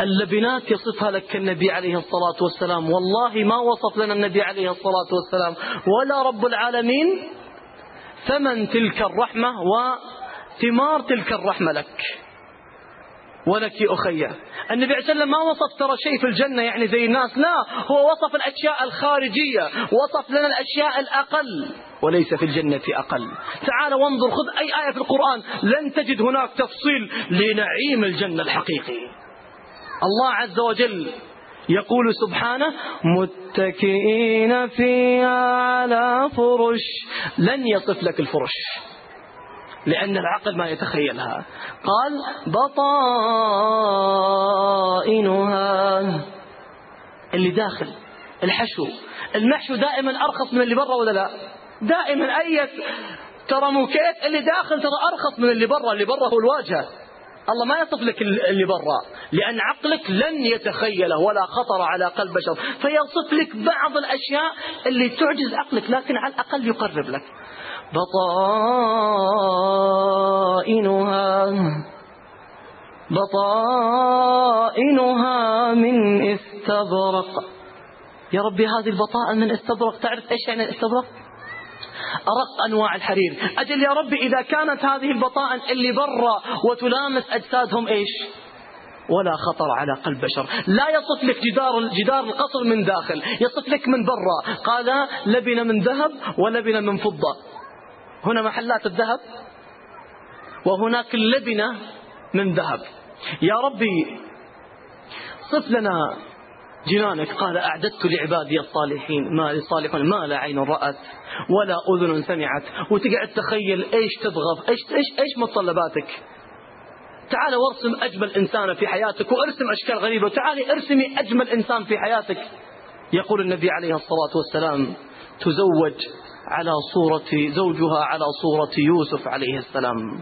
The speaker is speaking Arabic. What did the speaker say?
اللبنات يصفها لك النبي عليه الصلاة والسلام. والله ما وصف لنا النبي عليه الصلاة والسلام. ولا رب العالمين ثمن تلك الرحمة وثمار تلك الرحمة لك. ولك أخي. النبي عليه وسلم ما وصف ترى شيء في الجنة يعني زي الناس. لا هو وصف الأشياء الخارجية. وصف لنا الأشياء الأقل. وليس في الجنة أقل. تعال وانظر خذ أي آية في القرآن. لن تجد هناك تفصيل لنعيم الجنة الحقيقي. الله عز وجل يقول سبحانه متكئين فيها على فرش. لن يصف لك الفرش لأن العقل ما يتخيلها. قال بطائنها. اللي داخل الحشو. المحشو دائما أرخص من اللي برا ولا لا؟ دائما. أي ترى موكيت اللي داخل ترى أرخص من اللي برا. اللي برا هو الواجهة. الله ما يصف لك اللي برا لأن عقلك لن يتخيله ولا خطر على قلب بشر فيصف لك بعض الأشياء اللي تعجز عقلك لكن على الأقل يقرب لك. بطائنها بطائنها من استبرق. يا ربي هذه البطائن من استبرق. تعرف إيش يعني استبرق؟ أرق أنواع الحرير. أجل يا ربي إذا كانت هذه البطائن اللي برا وتلامس أجسادهم إيش؟ ولا خطر على قلب بشر. لا يصف لك جدار جدار القصر من داخل يصف لك من برا. قال لبن من ذهب ولبن من فضة. هنا محلات الذهب وهناك اللبنة من ذهب. يا ربي صف لنا جنانك قال أعددت لعبادي الصالحين ما الصالحون ما لا عين رأت ولا أذن سمعت. وتقعد تخيل إيش تبغى إيش إيش إيش متطلباتك تعال وارسم أجمل إنسان في حياتك وارسم أشكال غريبة وتعالي ارسمي أجمل إنسان في حياتك. يقول النبي عليه الصلاة والسلام تزوج على صورة زوجها على صورة يوسف عليه السلام.